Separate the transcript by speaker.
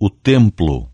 Speaker 1: o templo.